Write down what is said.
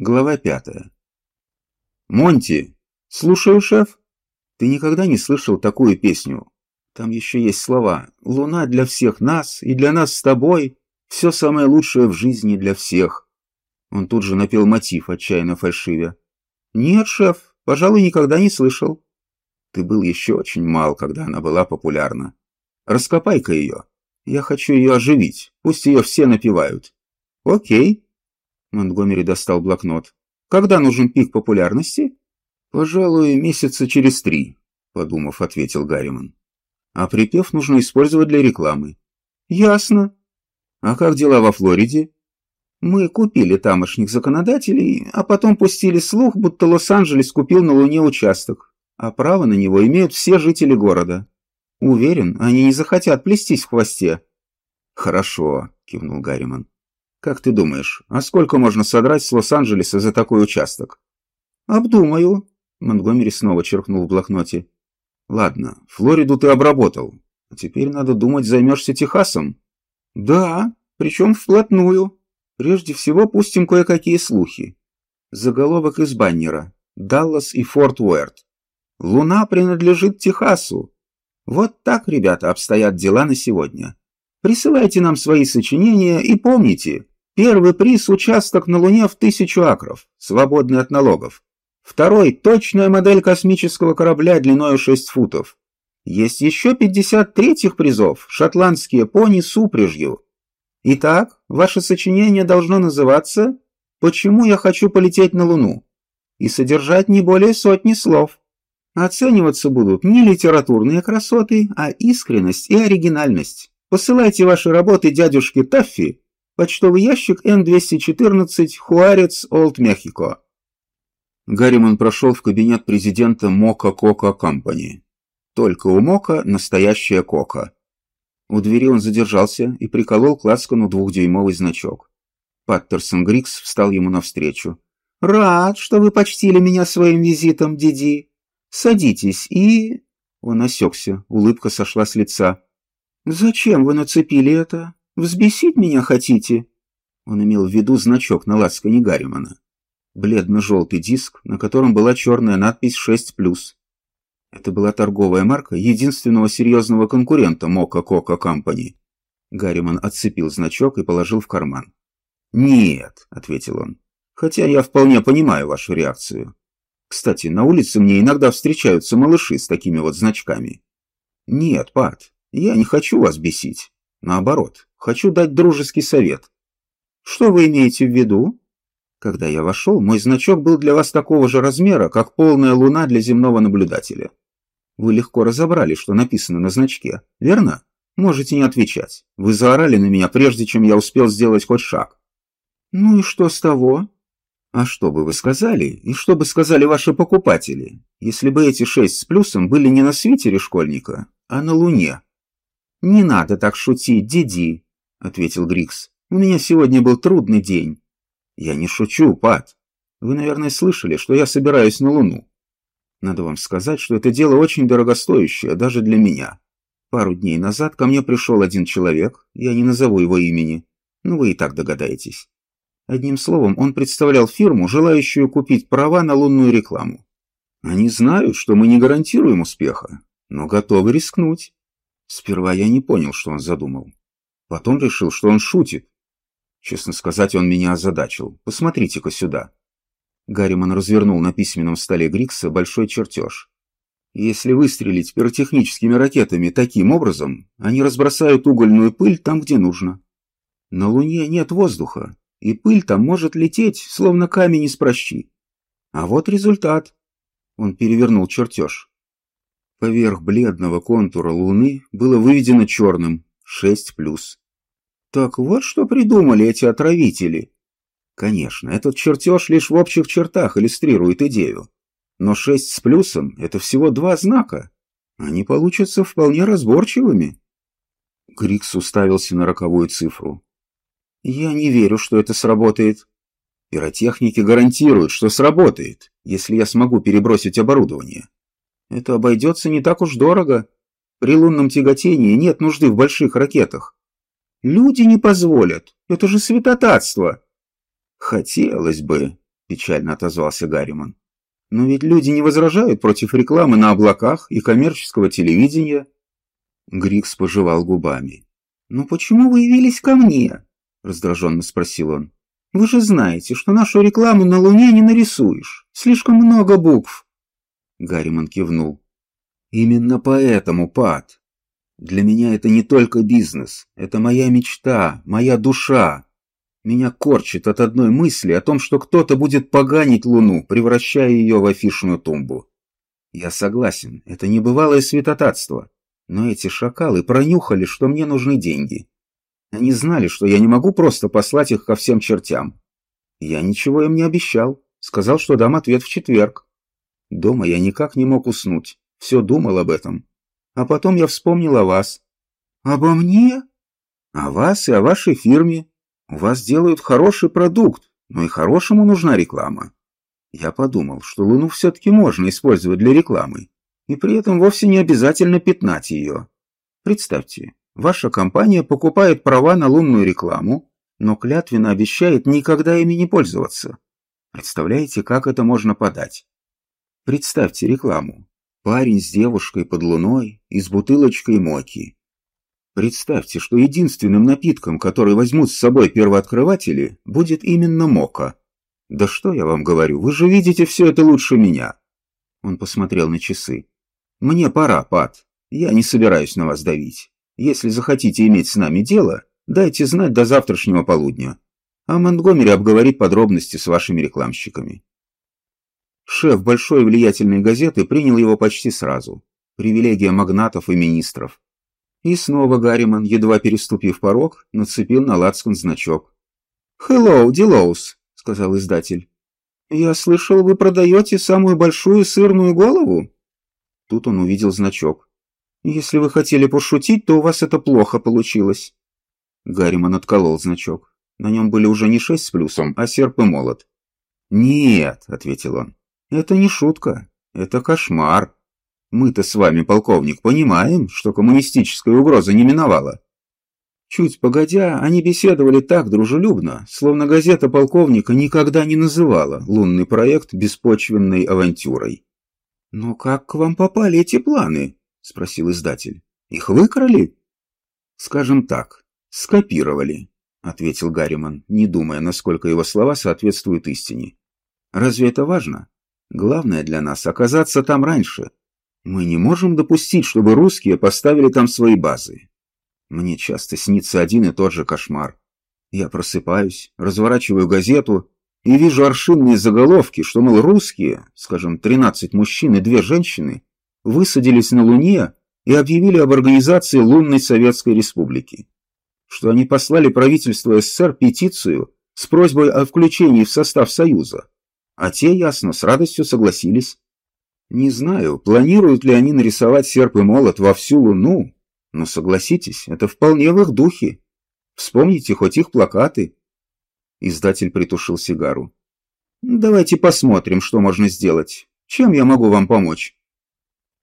Глава пятая. «Монти!» «Слушаю, шеф. Ты никогда не слышал такую песню? Там еще есть слова. Луна для всех нас и для нас с тобой. Все самое лучшее в жизни для всех». Он тут же напел мотив, отчаянно фальшивя. «Нет, шеф, пожалуй, никогда не слышал». «Ты был еще очень мал, когда она была популярна. Раскопай-ка ее. Я хочу ее оживить. Пусть ее все напевают». «Окей», Монтгомери достал блокнот. «Когда нужен пик популярности?» «Пожалуй, месяца через три», — подумав, ответил Гарриман. «А припев нужно использовать для рекламы». «Ясно. А как дела во Флориде?» «Мы купили тамошних законодателей, а потом пустили слух, будто Лос-Анджелес купил на Луне участок, а право на него имеют все жители города. Уверен, они не захотят плестись в хвосте». «Хорошо», — кивнул Гарриман. Как ты думаешь, а сколько можно содрать с Лос-Анджелеса за такой участок? Обдумаю. Монтгомери снова черкнул в блокноте. Ладно, Флориду ты обработал. А теперь надо думать, займешься Техасом. Да, причем вплотную. Прежде всего пустим кое-какие слухи. Заголовок из баннера. Даллас и Форт Уэрт. Луна принадлежит Техасу. Вот так, ребята, обстоят дела на сегодня. Присылайте нам свои сочинения и помните, первый приз – участок на Луне в тысячу акров, свободный от налогов. Второй – точная модель космического корабля длиной 6 футов. Есть еще 50 третьих призов – шотландские пони с упряжью. Итак, ваше сочинение должно называться «Почему я хочу полететь на Луну?» и содержать не более сотни слов. Оцениваться будут не литературные красоты, а искренность и оригинальность. Посылайте ваши работы дядюшке Таффи, почтовый ящик Н-214, Хуарец, Олд Мехико. Гарриман прошел в кабинет президента Мока Кока Компани. Только у Мока настоящая Кока. У двери он задержался и приколол к лацкану двухдюймовый значок. Паттерсон Грикс встал ему навстречу. «Рад, что вы почтили меня своим визитом, Диди. Садитесь и...» Он осекся, улыбка сошла с лица. «Зачем вы нацепили это? Взбесить меня хотите?» Он имел в виду значок на лацкане Гарримана. Бледно-желтый диск, на котором была черная надпись 6+. Это была торговая марка единственного серьезного конкурента Мока Кока Компани. Гарриман отцепил значок и положил в карман. «Нет», — ответил он, — «хотя я вполне понимаю вашу реакцию. Кстати, на улице мне иногда встречаются малыши с такими вот значками». «Нет, Пат, я не хочу вас бесить. Наоборот, хочу дать дружеский совет. Что вы имеете в виду? Когда я вошел, мой значок был для вас такого же размера, как полная луна для земного наблюдателя. Вы легко разобрали, что написано на значке, верно? Можете не отвечать. Вы заорали на меня, прежде чем я успел сделать хоть шаг. Ну и что с того? А что бы вы сказали, и что бы сказали ваши покупатели, если бы эти шесть с плюсом были не на свитере школьника, а на луне? «Не надо так шутить, Диди», — ответил Грикс. «У меня сегодня был трудный день». «Я не шучу, Пат. Вы, наверное, слышали, что я собираюсь на Луну. Надо вам сказать, что это дело очень дорогостоящее, даже для меня. Пару дней назад ко мне пришел один человек, я не назову его имени, но вы и так догадаетесь. Одним словом, он представлял фирму, желающую купить права на лунную рекламу. Они знают, что мы не гарантируем успеха, но готовы рискнуть. Сперва я не понял, что он задумал. Потом решил, что он шутит. Честно сказать, он меня озадачил. Посмотрите-ка сюда. Гарриман развернул на письменном столе Грикса большой чертеж. Если выстрелить пиротехническими ракетами таким образом, они разбросают угольную пыль там, где нужно. На Луне нет воздуха, и пыль там может лететь, словно камень из прощи. А вот результат. Он перевернул чертеж. Поверх бледного контура Луны было выведено черным 6+. Так вот что придумали эти отравители. Конечно, этот чертеж лишь в общих чертах иллюстрирует идею. Но 6 с плюсом – это всего два знака. Они получатся вполне разборчивыми. Грикс уставился на роковую цифру. «Я не верю, что это сработает. Пиротехники гарантируют, что сработает, если я смогу перебросить оборудование. Это обойдется не так уж дорого. При лунном тяготении нет нужды в больших ракетах. Люди не позволят. Это же святотатство. Хотелось бы. печально отозвался Гарриман. Но ведь люди не возражают против рекламы на облаках и коммерческого телевидения. Грикс пожевал губами. «Ну почему вы явились ко мне?» — раздраженно спросил он. «Вы же знаете, что нашу рекламу на Луне не нарисуешь. Слишком много букв». Гарриман кивнул. «Именно поэтому, Пат. Для меня это не только бизнес. Это моя мечта, моя душа. Меня корчит от одной мысли о том, что кто-то будет поганить Луну, превращая ее в афишную тумбу. Я согласен, это небывалое святотатство. Но эти шакалы пронюхали, что мне нужны деньги. Они знали, что я не могу просто послать их ко всем чертям. Я ничего им не обещал. Сказал, что дам ответ в четверг. Дома я никак не мог уснуть. Все думал об этом. А потом я вспомнил о вас. Обо мне? О вас и о вашей фирме. У вас делают хороший продукт, но и хорошему нужна реклама. Я подумал, что Луну все-таки можно использовать для рекламы, и при этом вовсе не обязательно пятнать ее. Представьте, ваша компания покупает права на лунную рекламу, но клятвенно обещает никогда ими не пользоваться. Представляете, как это можно подать? Представьте рекламу. Парень с девушкой под луной и с бутылочкой моки. Представьте, что единственным напитком, который возьмут с собой первооткрыватели, будет именно мока. Да что я вам говорю, вы же видите все это лучше меня. Он посмотрел на часы. «Мне пора, Пат. Я не собираюсь на вас давить. Если захотите иметь с нами дело, дайте знать до завтрашнего полудня. А Монтгомери обговорит подробности с вашими рекламщиками». Шеф большой влиятельной газеты принял его почти сразу. Привилегия магнатов и министров. И снова Гарриман, едва переступив порог, нацепил на лацкан значок. «Hello, Дилоус», — сказал издатель. «Я слышал, вы продаете самую большую сырную голову?» Тут он увидел значок. «Если вы хотели пошутить, то у вас это плохо получилось». Гарриман отколол значок. На нем были уже не шесть с плюсом, а серп и молот. «Нет», — ответил он, — «это не шутка, это кошмар. Мы-то с вами, полковник, понимаем, что коммунистическая угроза не миновала». Чуть погодя, они беседовали так дружелюбно, словно газета полковника никогда не называла лунный проект беспочвенной авантюрой. «Но как к вам попали эти планы?» — спросил издатель. «Их выкрали?» «Скажем так, скопировали», — ответил Гарриман, не думая, насколько его слова соответствуют истине. «Разве это важно? Главное для нас — оказаться там раньше. Мы не можем допустить, чтобы русские поставили там свои базы. Мне часто снится один и тот же кошмар. Я просыпаюсь, разворачиваю газету и вижу аршинные заголовки, что, мол, русские, скажем, 13 мужчин и две женщины, высадились на Луне и объявили об организации Лунной Советской Республики. Что они послали правительству СССР петицию с просьбой о включении в состав Союза. А те, ясно, с радостью согласились. Не знаю, планируют ли они нарисовать серп и молот во всю Луну, но согласитесь, это вполне в их духе. Вспомните хоть их плакаты, Издатель притушил сигару. «Давайте посмотрим, что можно сделать. Чем я могу вам помочь?»